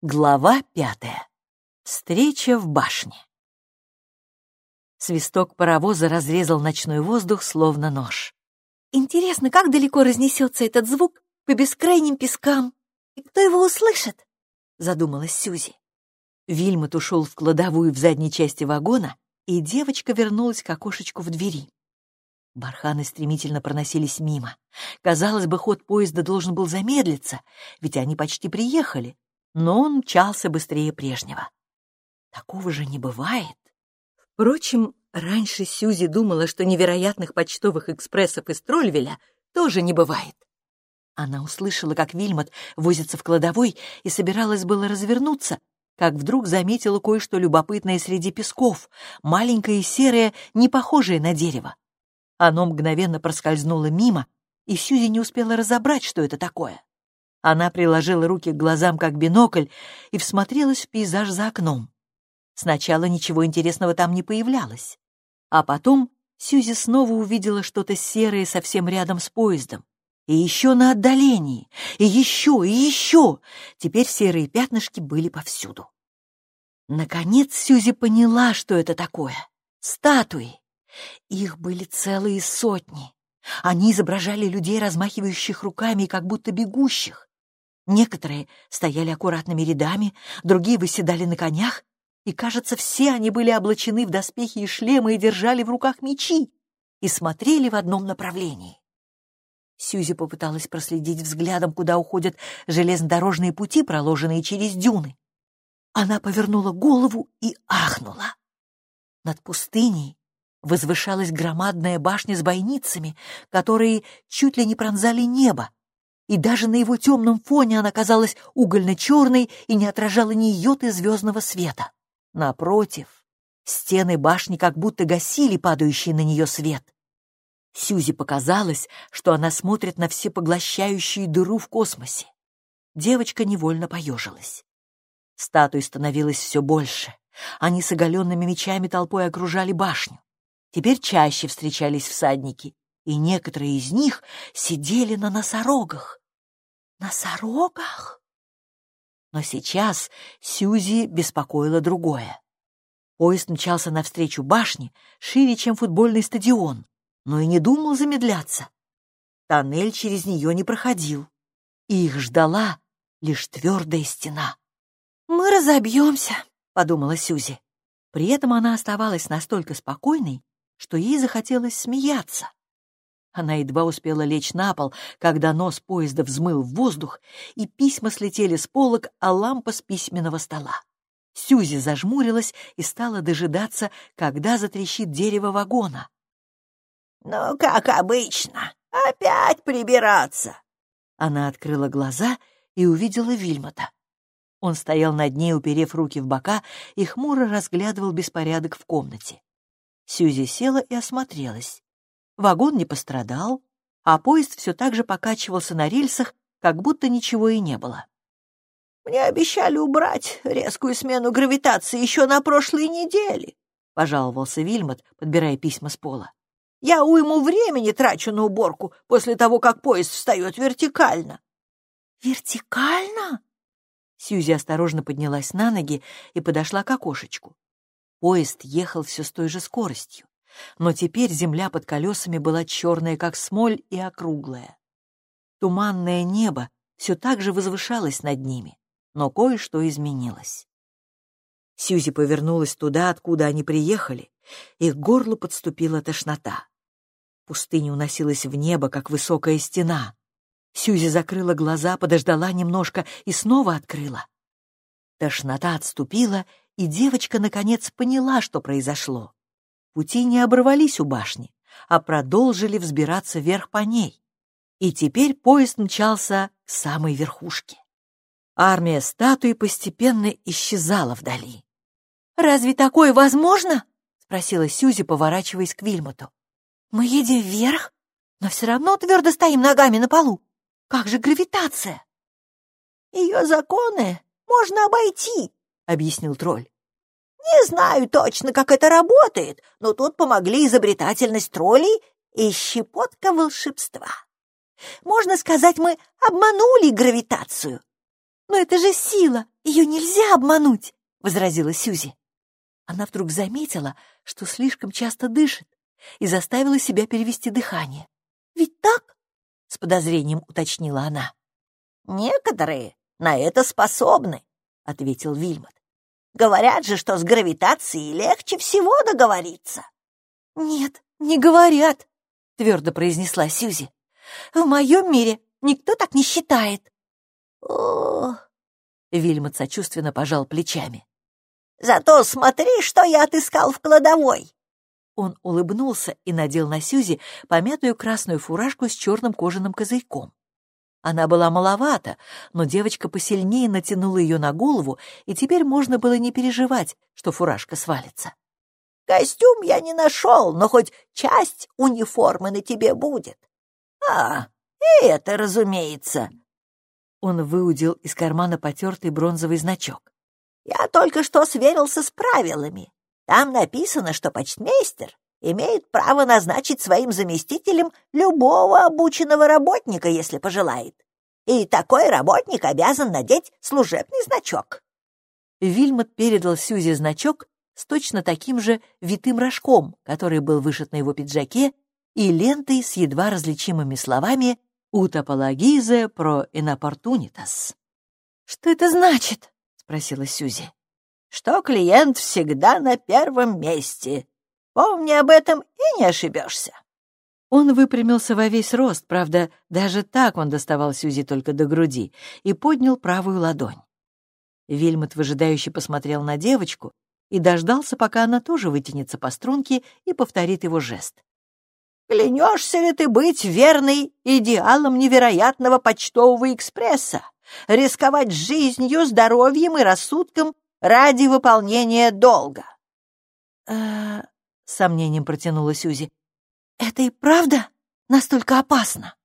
Глава пятая. Встреча в башне. Свисток паровоза разрезал ночной воздух, словно нож. Интересно, как далеко разнесется этот звук по бескрайним пескам? И кто его услышит? Задумалась Сюзи. Вильмот ушел в кладовую в задней части вагона, и девочка вернулась к окошечку в двери. Барханы стремительно проносились мимо. Казалось бы, ход поезда должен был замедлиться, ведь они почти приехали, но он мчался быстрее прежнего. Такого же не бывает. Впрочем, раньше Сьюзи думала, что невероятных почтовых экспрессов из Трольвеля тоже не бывает. Она услышала, как Вильмот возится в кладовой и собиралась было развернуться, как вдруг заметила кое-что любопытное среди песков, маленькое и серое, не похожее на дерево. Оно мгновенно проскользнуло мимо, и Сьюзи не успела разобрать, что это такое. Она приложила руки к глазам, как бинокль, и всмотрелась в пейзаж за окном. Сначала ничего интересного там не появлялось. А потом Сьюзи снова увидела что-то серое совсем рядом с поездом. И еще на отдалении, и еще, и еще. Теперь серые пятнышки были повсюду. Наконец Сьюзи поняла, что это такое. Статуи. Их были целые сотни. Они изображали людей, размахивающих руками, как будто бегущих. Некоторые стояли аккуратными рядами, другие выседали на конях, и, кажется, все они были облачены в доспехи и шлемы и держали в руках мечи и смотрели в одном направлении. Сьюзи попыталась проследить взглядом, куда уходят железнодорожные пути, проложенные через дюны. Она повернула голову и ахнула. Над пустыней возвышалась громадная башня с бойницами, которые чуть ли не пронзали небо, и даже на его темном фоне она казалась угольно-черной и не отражала ни йоты звездного света. Напротив, стены башни как будто гасили падающий на нее свет. Сюзи показалось, что она смотрит на всепоглощающую дыру в космосе. Девочка невольно поежилась. Статуй становилось все больше. Они с оголенными мечами толпой окружали башню. Теперь чаще встречались всадники, и некоторые из них сидели на носорогах. Носорогах? Но сейчас Сьюзи беспокоило другое. Поезд мчался навстречу башне, шире, чем футбольный стадион, но и не думал замедляться. Тоннель через нее не проходил, и их ждала лишь твердая стена. «Мы разобьемся», — подумала Сюзи. При этом она оставалась настолько спокойной, что ей захотелось смеяться. Она едва успела лечь на пол, когда нос поезда взмыл в воздух, и письма слетели с полок, а лампа с письменного стола. Сюзи зажмурилась и стала дожидаться, когда затрещит дерево вагона. «Ну, как обычно, опять прибираться!» Она открыла глаза и увидела Вильмота. Он стоял над ней, уперев руки в бока, и хмуро разглядывал беспорядок в комнате. Сьюзи села и осмотрелась. Вагон не пострадал, а поезд все так же покачивался на рельсах, как будто ничего и не было. «Мне обещали убрать резкую смену гравитации еще на прошлой неделе», — пожаловался Вильмот, подбирая письма с пола. «Я уйму времени трачу на уборку после того, как поезд встает вертикально». «Вертикально?» Сьюзи осторожно поднялась на ноги и подошла к окошечку. Поезд ехал все с той же скоростью, но теперь земля под колесами была черная, как смоль, и округлая. Туманное небо все так же возвышалось над ними, но кое-что изменилось. Сьюзи повернулась туда, откуда они приехали, и к горлу подступила тошнота. Пустыня уносилась в небо, как высокая стена. Сьюзи закрыла глаза, подождала немножко и снова открыла. Тошнота отступила, и девочка, наконец, поняла, что произошло. Пути не оборвались у башни, а продолжили взбираться вверх по ней. И теперь поезд мчался к самой верхушке. Армия статуи постепенно исчезала вдали. «Разве такое возможно?» — спросила Сюзи, поворачиваясь к Вильмоту. «Мы едем вверх, но все равно твердо стоим ногами на полу. Как же гравитация?» «Ее законы можно обойти», — объяснил тролль. «Не знаю точно, как это работает, но тут помогли изобретательность троллей и щепотка волшебства. Можно сказать, мы обманули гравитацию. «Но это же сила! Ее нельзя обмануть!» — возразила Сюзи. Она вдруг заметила, что слишком часто дышит, и заставила себя перевести дыхание. «Ведь так?» — с подозрением уточнила она. «Некоторые на это способны», — ответил Вильмот. «Говорят же, что с гравитацией легче всего договориться». «Нет, не говорят», — твердо произнесла Сюзи. «В моем мире никто так не считает». «О, Вильмот сочувственно пожал плечами. «Зато смотри, что я отыскал в кладовой!» Он улыбнулся и надел на Сюзи помятую красную фуражку с черным кожаным козырьком. Она была маловата, но девочка посильнее натянула ее на голову, и теперь можно было не переживать, что фуражка свалится. «Костюм я не нашел, но хоть часть униформы на тебе будет. А, и это, разумеется, он выудил из кармана потертый бронзовый значок. «Я только что сверился с правилами. Там написано, что почтмейстер имеет право назначить своим заместителем любого обученного работника, если пожелает. И такой работник обязан надеть служебный значок». Вильмот передал Сюзе значок с точно таким же витым рожком, который был вышит на его пиджаке, и лентой с едва различимыми словами «Утопологизе про инопортунитас». «Что это значит?» — спросила Сюзи. «Что клиент всегда на первом месте. Помни об этом и не ошибешься». Он выпрямился во весь рост, правда, даже так он доставал Сюзи только до груди, и поднял правую ладонь. Вильмот выжидающе посмотрел на девочку и дождался, пока она тоже вытянется по струнке и повторит его жест. Клянешься ли ты быть верной идеалам невероятного почтового экспресса, рисковать жизнью, здоровьем и рассудком ради выполнения долга? С сомнением протянула Сюзи. Это и правда настолько опасно?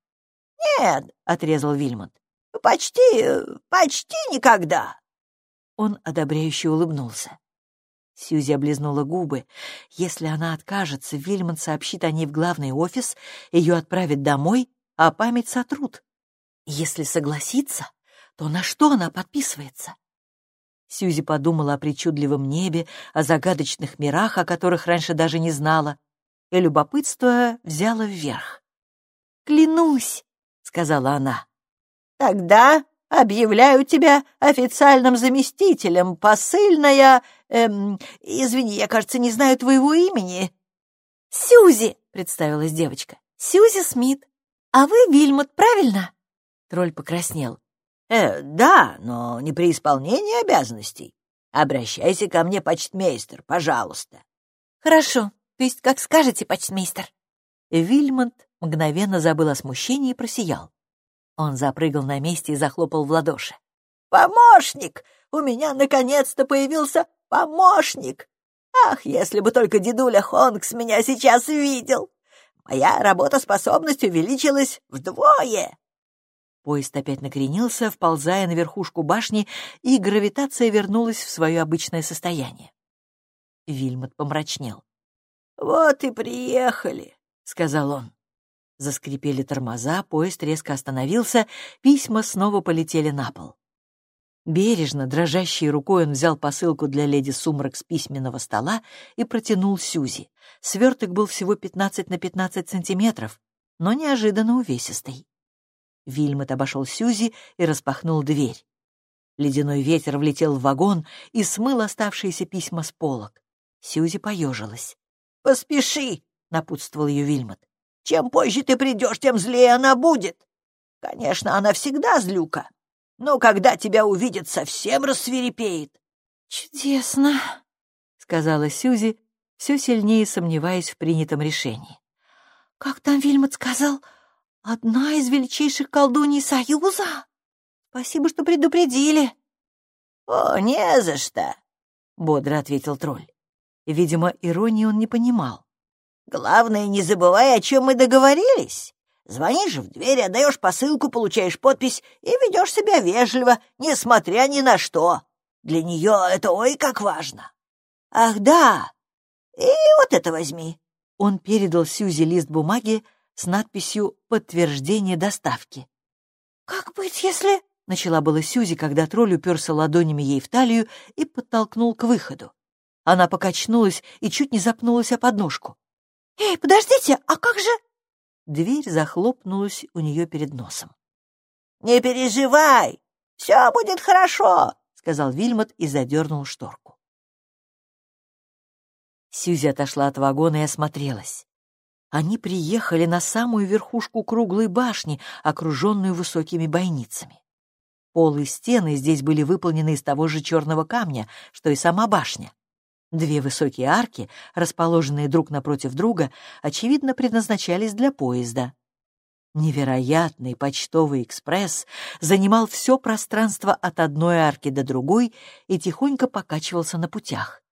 Нет, отрезал Вильмонт. Почти, почти никогда. Он одобряюще улыбнулся. Сьюзи облизнула губы. Если она откажется, Вильман сообщит о ней в главный офис, ее отправят домой, а память сотрут. Если согласится, то на что она подписывается? Сьюзи подумала о причудливом небе, о загадочных мирах, о которых раньше даже не знала, и любопытство взяло вверх. «Клянусь», — сказала она. «Тогда объявляю тебя официальным заместителем, посыльная... Эм, извини, я, кажется, не знаю твоего имени». «Сюзи», — представилась девочка. «Сюзи Смит. А вы Вильмот, правильно?» Тролль покраснел. «Э, да, но не при исполнении обязанностей. Обращайся ко мне, почтмейстер, пожалуйста». «Хорошо, то есть как скажете, почтмейстер». Вильмонт мгновенно забыл о смущении и просиял. Он запрыгал на месте и захлопал в ладоши. «Помощник! У меня наконец-то появился помощник! Ах, если бы только дедуля Хонкс меня сейчас видел! Моя работоспособность увеличилась вдвое!» Поезд опять накренился, вползая на верхушку башни, и гравитация вернулась в свое обычное состояние. Вильмот помрачнел. «Вот и приехали», — сказал он. Заскрипели тормоза, поезд резко остановился, письма снова полетели на пол. Бережно, дрожащей рукой он взял посылку для леди Сумрак с письменного стола и протянул Сюзи. Сверток был всего 15 на 15 сантиметров, но неожиданно увесистый. Вильмот обошел Сюзи и распахнул дверь. Ледяной ветер влетел в вагон и смыл оставшиеся письма с полок. Сюзи поежилась. «Поспеши!» — напутствовал ее Вильмот. Чем позже ты придешь, тем злее она будет. Конечно, она всегда злюка, но когда тебя увидит, совсем рассверепеет. — Чудесно, — сказала Сюзи, все сильнее сомневаясь в принятом решении. — Как там Вильмот сказал? Одна из величайших колдуней Союза? Спасибо, что предупредили. — О, не за что, — бодро ответил тролль. Видимо, иронии он не понимал. Главное, не забывай, о чем мы договорились. Звонишь в дверь, отдаешь посылку, получаешь подпись и ведешь себя вежливо, несмотря ни на что. Для нее это ой как важно. Ах, да, и вот это возьми. Он передал Сьюзи лист бумаги с надписью «Подтверждение доставки». «Как быть, если Начала была Сюзи, когда тролль уперся ладонями ей в талию и подтолкнул к выходу. Она покачнулась и чуть не запнулась о подножку. «Эй, подождите, а как же...» Дверь захлопнулась у нее перед носом. «Не переживай, все будет хорошо», — сказал Вильмот и задернул шторку. Сьюзи отошла от вагона и осмотрелась. Они приехали на самую верхушку круглой башни, окруженную высокими бойницами. Пол и стены здесь были выполнены из того же черного камня, что и сама башня. Две высокие арки, расположенные друг напротив друга, очевидно, предназначались для поезда. Невероятный почтовый экспресс занимал все пространство от одной арки до другой и тихонько покачивался на путях.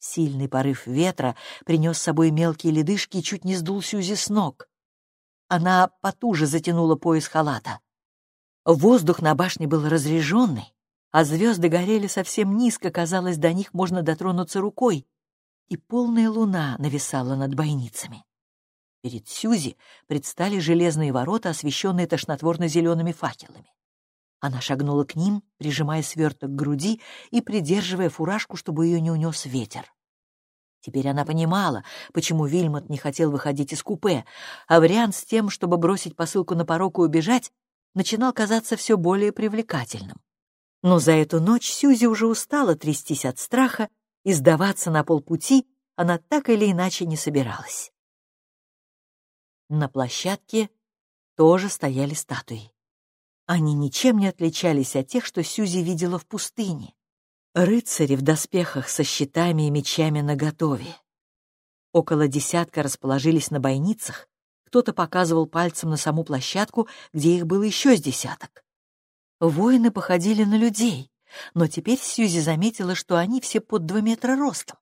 Сильный порыв ветра принес с собой мелкие ледышки и чуть не сдул Сюзи с ног. Она потуже затянула пояс халата. Воздух на башне был разреженный, а звезды горели совсем низко, казалось, до них можно дотронуться рукой, и полная луна нависала над бойницами. Перед Сюзи предстали железные ворота, освещенные тошнотворно-зелеными факелами. Она шагнула к ним, прижимая сверток к груди и придерживая фуражку, чтобы ее не унес ветер. Теперь она понимала, почему Вильмот не хотел выходить из купе, а вариант с тем, чтобы бросить посылку на порог и убежать, начинал казаться все более привлекательным. Но за эту ночь Сьюзи уже устала трястись от страха, и сдаваться на полпути она так или иначе не собиралась. На площадке тоже стояли статуи. Они ничем не отличались от тех, что Сьюзи видела в пустыне. Рыцари в доспехах со щитами и мечами наготове. Около десятка расположились на бойницах, кто-то показывал пальцем на саму площадку, где их было еще с десяток. Воины походили на людей, но теперь Сьюзи заметила, что они все под два метра ростом.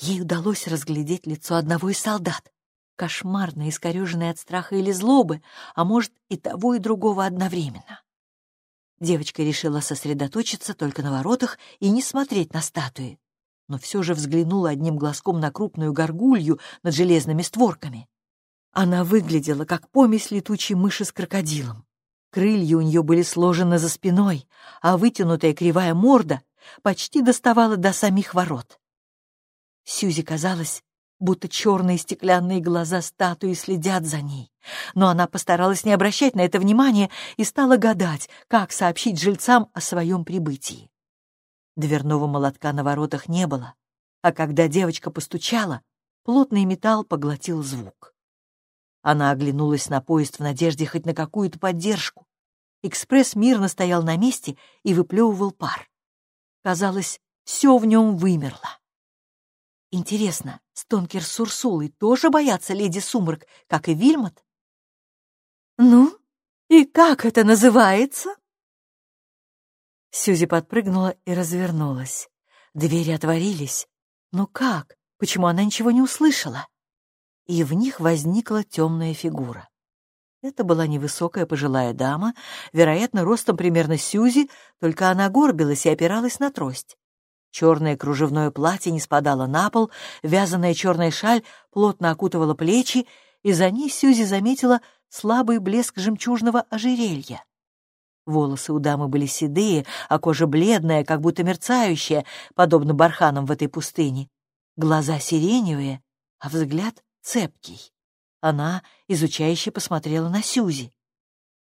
Ей удалось разглядеть лицо одного из солдат, кошмарно искореженное от страха или злобы, а может и того, и другого одновременно. Девочка решила сосредоточиться только на воротах и не смотреть на статуи, но все же взглянула одним глазком на крупную горгулью над железными створками. Она выглядела как помесь летучей мыши с крокодилом. Крылья у нее были сложены за спиной, а вытянутая кривая морда почти доставала до самих ворот. Сюзи казалось, будто черные стеклянные глаза статуи следят за ней. Но она постаралась не обращать на это внимания и стала гадать, как сообщить жильцам о своем прибытии. Дверного молотка на воротах не было, а когда девочка постучала, плотный металл поглотил звук. Она оглянулась на поезд в надежде хоть на какую-то поддержку. Экспресс мирно стоял на месте и выплевывал пар. Казалось, все в нем вымерло. Интересно, Стонкер с Урсулой тоже боятся леди Сумрак, как и Вильмот? «Ну, и как это называется?» Сюзи подпрыгнула и развернулась. Двери отворились. Но как? Почему она ничего не услышала? и в них возникла темная фигура. Это была невысокая пожилая дама, вероятно, ростом примерно Сюзи, только она горбилась и опиралась на трость. Черное кружевное платье не спадало на пол, вязаная черная шаль плотно окутывала плечи, и за ней Сюзи заметила слабый блеск жемчужного ожерелья. Волосы у дамы были седые, а кожа бледная, как будто мерцающая, подобно барханам в этой пустыне. Глаза сиреневые, а взгляд цепкий. Она изучающе посмотрела на Сюзи.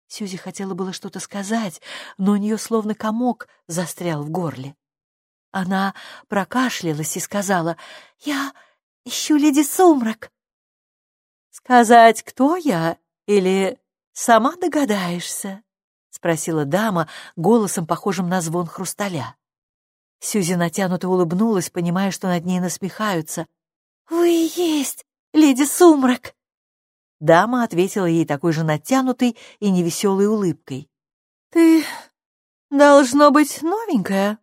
Сюзи хотела было что-то сказать, но у нее словно комок застрял в горле. Она прокашлялась и сказала, «Я ищу леди Сумрак». «Сказать, кто я, или сама догадаешься?» — спросила дама голосом, похожим на звон хрусталя. Сюзи натянуто улыбнулась, понимая, что над ней насмехаются. «Вы есть леди Сумрак!» Дама ответила ей такой же натянутой и невеселой улыбкой. «Ты, должно быть, новенькая?»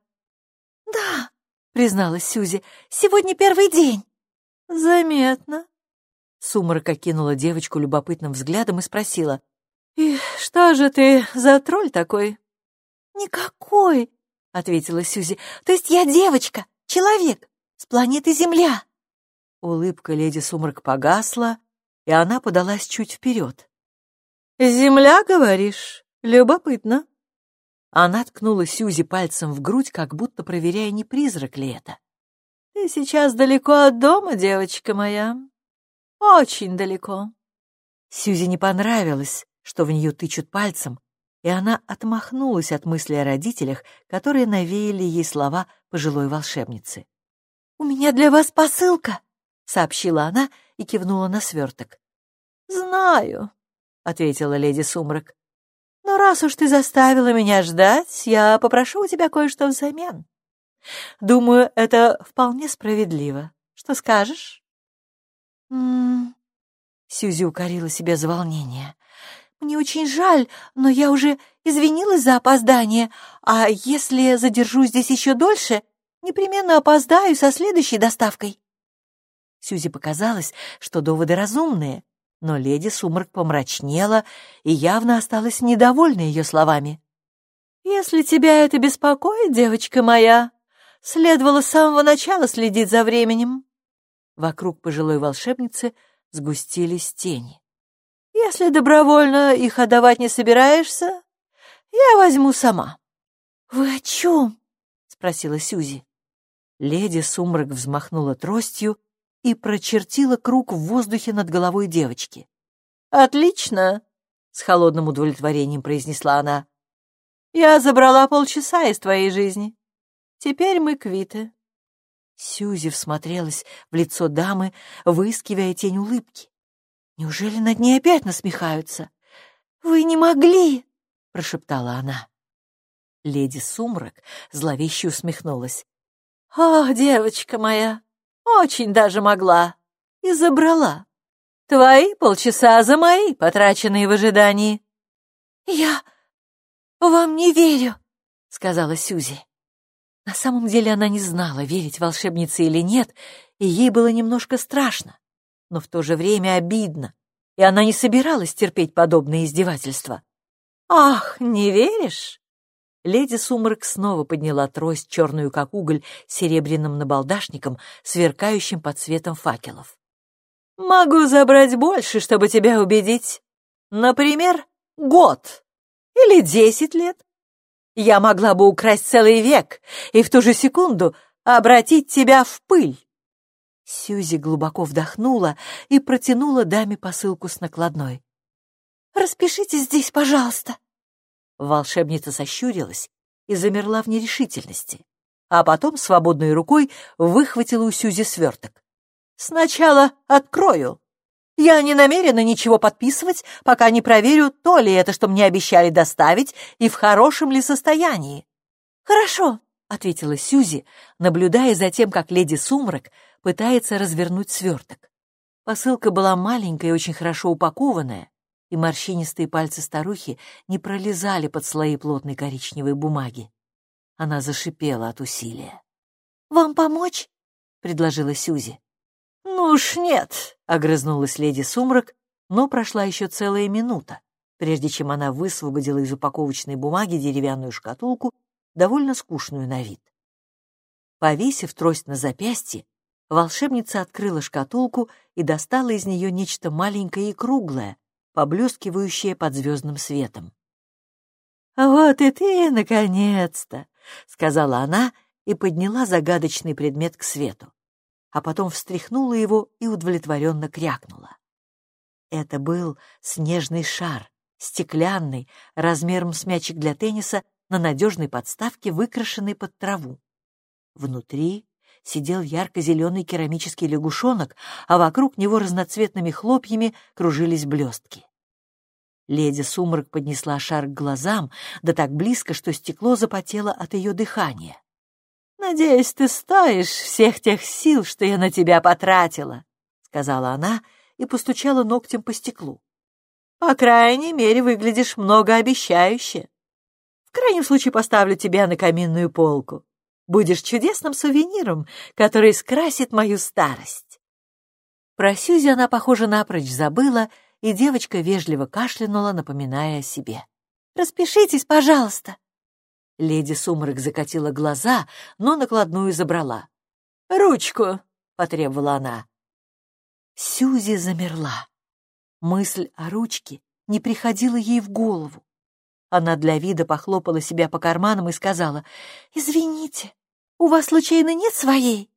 «Да», — призналась Сюзи, — «сегодня первый день». «Заметно». Сумрак окинула девочку любопытным взглядом и спросила, «И что же ты за тролль такой?» «Никакой», — ответила Сюзи, — «то есть я девочка, человек, с планеты Земля». Улыбка леди Сумрак погасла, и она подалась чуть вперед. «Земля, говоришь? Любопытно. Она ткнула Сьюзи пальцем в грудь, как будто проверяя, не призрак ли это. «Ты сейчас далеко от дома, девочка моя. Очень далеко». Сьюзи не понравилось, что в нее тычут пальцем, и она отмахнулась от мысли о родителях, которые навеяли ей слова пожилой волшебницы. «У меня для вас посылка», — сообщила она и кивнула на сверток. «Знаю», — ответила леди Сумрак. «Но раз уж ты заставила меня ждать, я попрошу у тебя кое-что взамен. Думаю, это вполне справедливо. Что скажешь?» «М-м-м», Сьюзи укорила себя за волнение. «Мне очень жаль, но я уже извинилась за опоздание, а если задержусь здесь еще дольше, непременно опоздаю со следующей доставкой». Сьюзи показалось, что доводы разумные, но леди Сумрак помрачнела и явно осталась недовольна ее словами. «Если тебя это беспокоит, девочка моя, следовало с самого начала следить за временем». Вокруг пожилой волшебницы сгустились тени. Если добровольно их отдавать не собираешься, я возьму сама. — Вы о чем? — спросила Сюзи. Леди Сумрак взмахнула тростью и прочертила круг в воздухе над головой девочки. «Отлично!» — с холодным удовлетворением произнесла она. «Я забрала полчаса из твоей жизни. Теперь мы квиты». Сюзи всмотрелась в лицо дамы, выискивая тень улыбки. Неужели над ней опять насмехаются? «Вы не могли!» — прошептала она. Леди Сумрак зловеще усмехнулась. «О, девочка моя, очень даже могла. И забрала. Твои полчаса за мои, потраченные в ожидании». «Я вам не верю», — сказала Сюзи. На самом деле она не знала, верить волшебнице или нет, и ей было немножко страшно но в то же время обидно, и она не собиралась терпеть подобные издевательства. «Ах, не веришь?» Леди Сумрак снова подняла трость, черную как уголь, серебряным набалдашником, сверкающим под светом факелов. «Могу забрать больше, чтобы тебя убедить. Например, год или десять лет. Я могла бы украсть целый век и в ту же секунду обратить тебя в пыль. Сьюзи глубоко вдохнула и протянула даме посылку с накладной. «Распишитесь здесь, пожалуйста». Волшебница сощурилась и замерла в нерешительности, а потом свободной рукой выхватила у Сьюзи сверток. «Сначала открою. Я не намерена ничего подписывать, пока не проверю, то ли это, что мне обещали доставить, и в хорошем ли состоянии». «Хорошо», — ответила Сьюзи, наблюдая за тем, как леди Сумрак пытается развернуть сверток. Посылка была маленькая и очень хорошо упакованная, и морщинистые пальцы старухи не пролезали под слои плотной коричневой бумаги. Она зашипела от усилия. «Вам помочь?» — предложила Сюзи. «Ну уж нет», — огрызнулась леди Сумрак, но прошла еще целая минута, прежде чем она высвободила из упаковочной бумаги деревянную шкатулку, довольно скучную на вид. Повесив трость на запястье, волшебница открыла шкатулку и достала из нее нечто маленькое и круглое, поблескивающее под звездным светом. «Вот и ты, наконец-то!» — сказала она и подняла загадочный предмет к свету, а потом встряхнула его и удовлетворенно крякнула. Это был снежный шар, стеклянный, размером с мячик для тенниса, на надежной подставке, выкрашенный под траву. Внутри сидел ярко-зеленый керамический лягушонок, а вокруг него разноцветными хлопьями кружились блестки. Леди Сумрак поднесла шар к глазам, да так близко, что стекло запотело от ее дыхания. «Надеюсь, ты стоишь всех тех сил, что я на тебя потратила», — сказала она и постучала ногтем по стеклу. «По крайней мере, выглядишь многообещающе. В крайнем случае поставлю тебя на каминную полку. Будешь чудесным сувениром, который скрасит мою старость. Про Сюзи она, похоже, напрочь забыла, и девочка вежливо кашлянула, напоминая о себе. «Распишитесь, пожалуйста!» Леди Сумрак закатила глаза, но накладную забрала. «Ручку!» — потребовала она. Сюзи замерла. Мысль о ручке не приходила ей в голову. Она для вида похлопала себя по карманам и сказала, «Извините, у вас случайно нет своей?»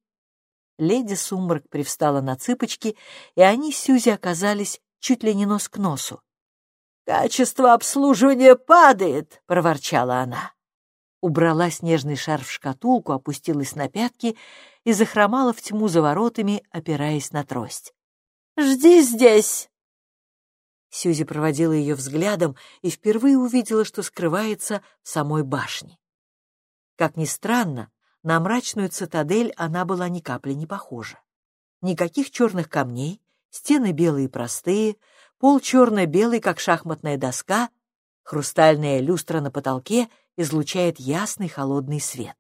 Леди Сумрак привстала на цыпочки, и они с Сюзи оказались чуть ли не нос к носу. «Качество обслуживания падает!» — проворчала она. Убрала снежный шар в шкатулку, опустилась на пятки и захромала в тьму за воротами, опираясь на трость. «Жди здесь!» Сьюзи проводила ее взглядом и впервые увидела, что скрывается в самой башне. Как ни странно, на мрачную цитадель она была ни капли не похожа. Никаких черных камней, стены белые простые, пол черно-белый, как шахматная доска, хрустальная люстра на потолке излучает ясный холодный свет.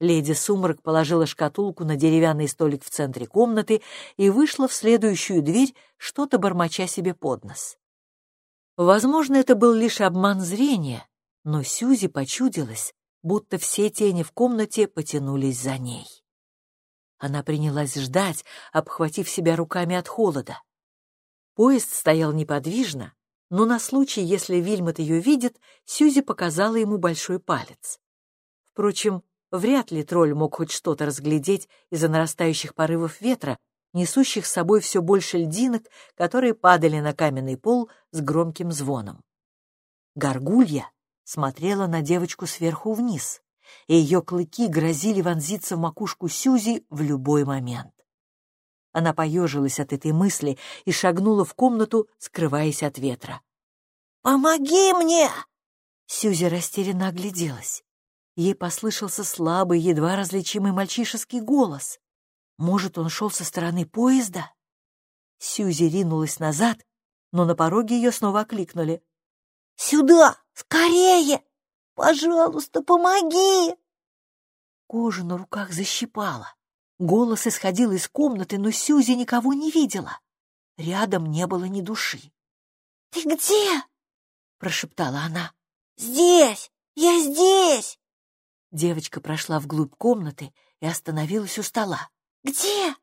Леди Сумрак положила шкатулку на деревянный столик в центре комнаты и вышла в следующую дверь, что-то бормоча себе под нос. Возможно, это был лишь обман зрения, но Сюзи почудилась, будто все тени в комнате потянулись за ней. Она принялась ждать, обхватив себя руками от холода. Поезд стоял неподвижно, но на случай, если Вильмот ее видит, Сюзи показала ему большой палец. Впрочем, Вряд ли тролль мог хоть что-то разглядеть из-за нарастающих порывов ветра, несущих с собой все больше льдинок, которые падали на каменный пол с громким звоном. Горгулья смотрела на девочку сверху вниз, и ее клыки грозили вонзиться в макушку Сюзи в любой момент. Она поежилась от этой мысли и шагнула в комнату, скрываясь от ветра. «Помоги мне!» Сюзи растерянно огляделась. Ей послышался слабый, едва различимый мальчишеский голос. Может, он шел со стороны поезда? Сьюзи ринулась назад, но на пороге ее снова окликнули. «Сюда! Скорее! Пожалуйста, помоги!» Кожа на руках защипала. Голос исходил из комнаты, но Сьюзи никого не видела. Рядом не было ни души. «Ты где?» — прошептала она. «Здесь! Я здесь!» Девочка прошла вглубь комнаты и остановилась у стола. «Где?»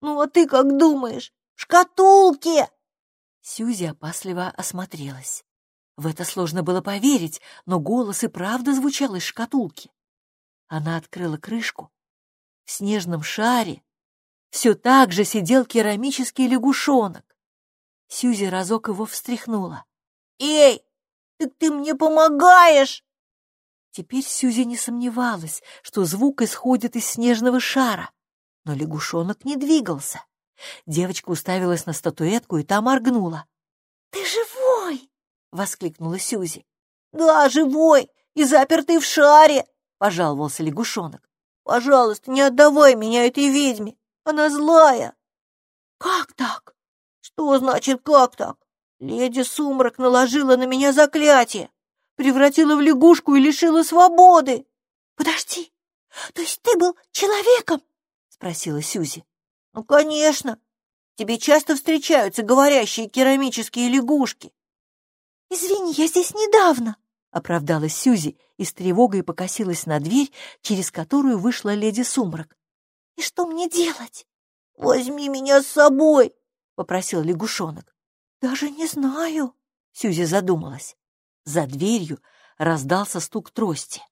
«Ну, а ты как думаешь? В шкатулке!» Сьюзи опасливо осмотрелась. В это сложно было поверить, но голос и правда звучал из шкатулки. Она открыла крышку. В снежном шаре все так же сидел керамический лягушонок. Сьюзи разок его встряхнула. «Эй, так ты мне помогаешь!» Теперь Сюзи не сомневалась, что звук исходит из снежного шара, но лягушонок не двигался. Девочка уставилась на статуэтку и та моргнула. «Ты живой!» — воскликнула Сюзи. «Да, живой и запертый в шаре!» — пожаловался лягушонок. «Пожалуйста, не отдавай меня этой ведьме, она злая!» «Как так?» «Что значит «как так»? Леди Сумрак наложила на меня заклятие превратила в лягушку и лишила свободы. Подожди, то есть ты был человеком? спросила Сюзи. Ну, конечно. Тебе часто встречаются говорящие керамические лягушки. Извини, я здесь недавно, оправдалась Сюзи и с тревогой покосилась на дверь, через которую вышла леди Сумрак. И что мне делать? Возьми меня с собой, попросил лягушонок. Даже не знаю, Сюзи задумалась. За дверью раздался стук трости.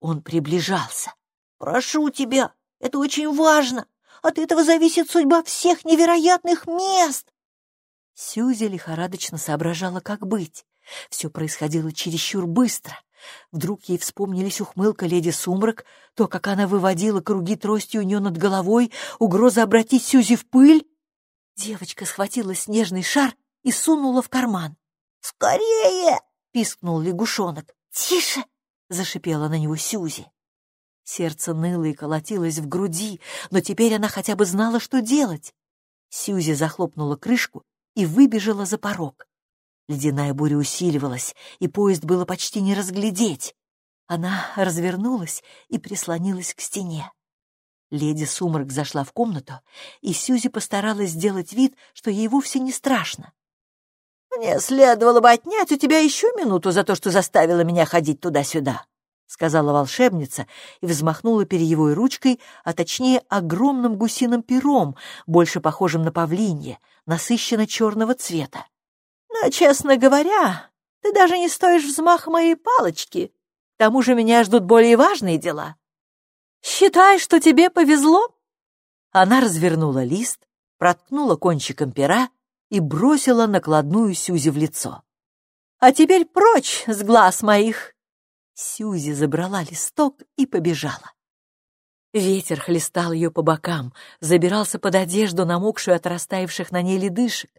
Он приближался. «Прошу тебя, это очень важно. От этого зависит судьба всех невероятных мест!» Сьюзи лихорадочно соображала, как быть. Все происходило чересчур быстро. Вдруг ей вспомнились ухмылка леди Сумрак, то, как она выводила круги тростью у нее над головой, угроза обратить Сьюзи в пыль. Девочка схватила снежный шар и сунула в карман. «Скорее!» — пискнул лягушонок. «Тише!» — зашипела на него Сюзи. Сердце ныло и колотилось в груди, но теперь она хотя бы знала, что делать. Сюзи захлопнула крышку и выбежала за порог. Ледяная буря усиливалась, и поезд было почти не разглядеть. Она развернулась и прислонилась к стене. Леди Сумрак зашла в комнату, и Сюзи постаралась сделать вид, что ей вовсе не страшно. «Мне следовало бы отнять у тебя еще минуту за то, что заставила меня ходить туда-сюда», — сказала волшебница и взмахнула перьевой ручкой, а точнее огромным гусиным пером, больше похожим на павлинье, насыщенно черного цвета. «Но, честно говоря, Ты даже не стоишь взмаха моей палочки. К тому же меня ждут более важные дела. Считай, что тебе повезло. Она развернула лист, проткнула кончиком пера и бросила накладную Сюзи в лицо. «А теперь прочь с глаз моих!» Сюзи забрала листок и побежала. Ветер хлестал ее по бокам, забирался под одежду, намокшую от растаявших на ней ледышек.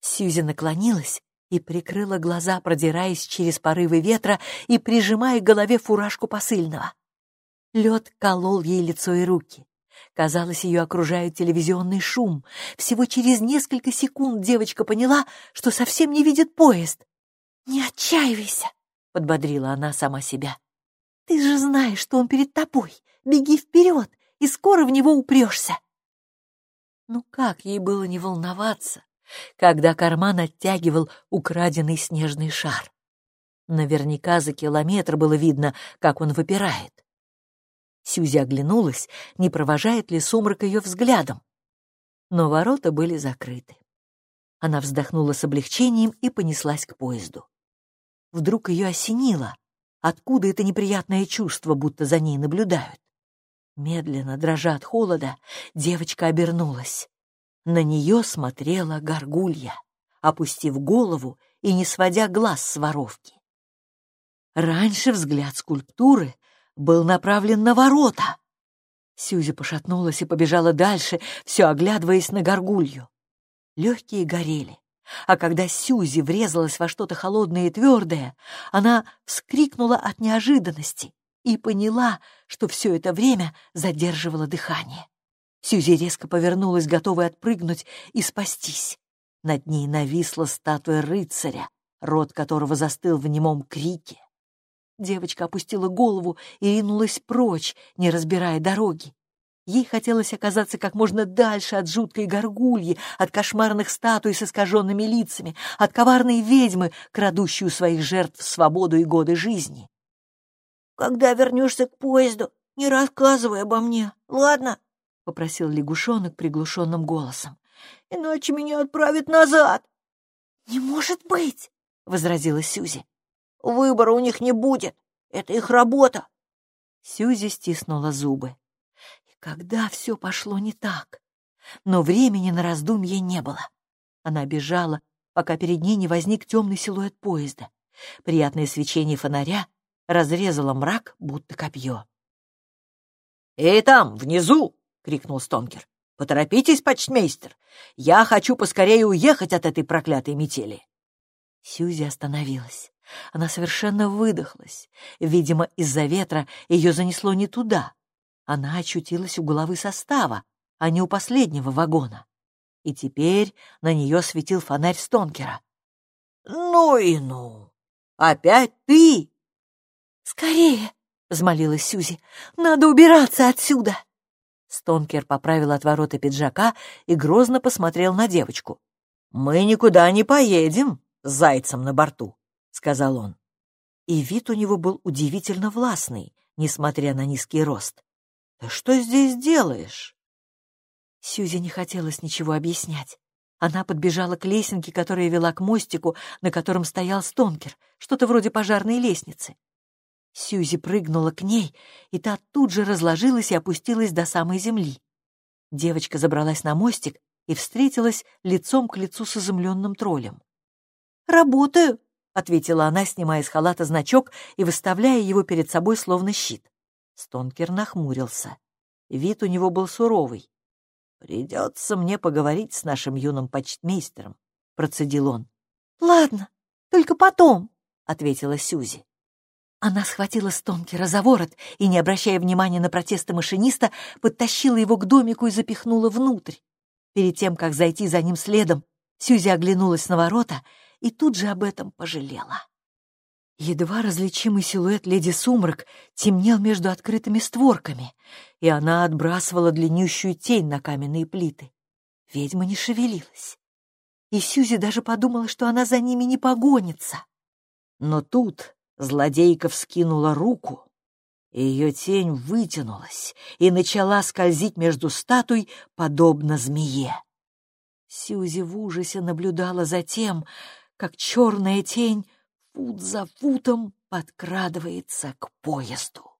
Сьюзи наклонилась и прикрыла глаза, продираясь через порывы ветра и прижимая к голове фуражку посыльного. Лед колол ей лицо и руки. Казалось, ее окружает телевизионный шум. Всего через несколько секунд девочка поняла, что совсем не видит поезд. «Не отчаивайся», — подбодрила она сама себя. «Ты же знаешь, что он перед тобой. Беги вперед, и скоро в него упрешься». Ну как ей было не волноваться, когда карман оттягивал украденный снежный шар? Наверняка за километр было видно, как он выпирает. Сюзи оглянулась, не провожает ли сумрак ее взглядом. Но ворота были закрыты. Она вздохнула с облегчением и понеслась к поезду. Вдруг ее осенило. Откуда это неприятное чувство, будто за ней наблюдают? Медленно, дрожа от холода, девочка обернулась. На нее смотрела горгулья, опустив голову и не сводя глаз с воровки. Раньше взгляд скульптуры был направлен на ворота. Сюзи пошатнулась и побежала дальше, все оглядываясь на горгулью. Легкие горели, а когда Сюзи врезалась во что-то холодное и твердое, она вскрикнула от неожиданности и поняла, что все это время задерживала дыхание. Сюзи резко повернулась, готовая отпрыгнуть и спастись. Над ней нависла статуя рыцаря, рот которого застыл в немом крике. Девочка опустила голову и ринулась прочь, не разбирая дороги. Ей хотелось оказаться как можно дальше от жуткой горгульи, от кошмарных статуй с искаженными лицами, от коварной ведьмы, крадущей у своих жертв свободу и годы жизни. «Когда вернешься к поезду, не рассказывай обо мне, ладно?» — попросил лягушонок приглушенным голосом. «Иначе меня отправят назад». «Не может быть!» — возразила Сюзи. Выбора у них не будет. Это их работа. Сьюзи стиснула зубы. И когда все пошло не так? Но времени на раздумье не было. Она бежала, пока перед ней не возник темный силуэт поезда. Приятное свечение фонаря разрезало мрак, будто копье. «Эй, там, внизу!» — крикнул Стонкер. «Поторопитесь, почтмейстер! Я хочу поскорее уехать от этой проклятой метели!» Сьюзи остановилась. Она совершенно выдохлась. Видимо, из-за ветра ее занесло не туда. Она очутилась у головы состава, а не у последнего вагона. И теперь на нее светил фонарь Стонкера. «Ну и ну! Опять ты!» «Скорее!» — взмолилась Сюзи. «Надо убираться отсюда!» Стонкер поправил от ворота пиджака и грозно посмотрел на девочку. «Мы никуда не поедем с зайцем на борту сказал он. И вид у него был удивительно властный, несмотря на низкий рост. «Ты что здесь делаешь?» Сьюзи не хотелось ничего объяснять. Она подбежала к лесенке, которая вела к мостику, на котором стоял стонкер, что-то вроде пожарной лестницы. Сьюзи прыгнула к ней, и та тут же разложилась и опустилась до самой земли. Девочка забралась на мостик и встретилась лицом к лицу с изумленным троллем. «Работаю», ответила она, снимая с халата значок и выставляя его перед собой словно щит. Стонкер нахмурился. Вид у него был суровый. «Придется мне поговорить с нашим юным почтмейстером», — процедил он. «Ладно, только потом», — ответила Сюзи. Она схватила Стонкера за ворот и, не обращая внимания на протесты машиниста, подтащила его к домику и запихнула внутрь. Перед тем, как зайти за ним следом, Сюзи оглянулась на ворота и тут же об этом пожалела. Едва различимый силуэт леди Сумрак темнел между открытыми створками, и она отбрасывала длиннющую тень на каменные плиты. Ведьма не шевелилась. И Сюзи даже подумала, что она за ними не погонится. Но тут злодейка вскинула руку, и ее тень вытянулась и начала скользить между статуй, подобно змее. Сюзи в ужасе наблюдала за тем, как черная тень фут за футом подкрадывается к поезду.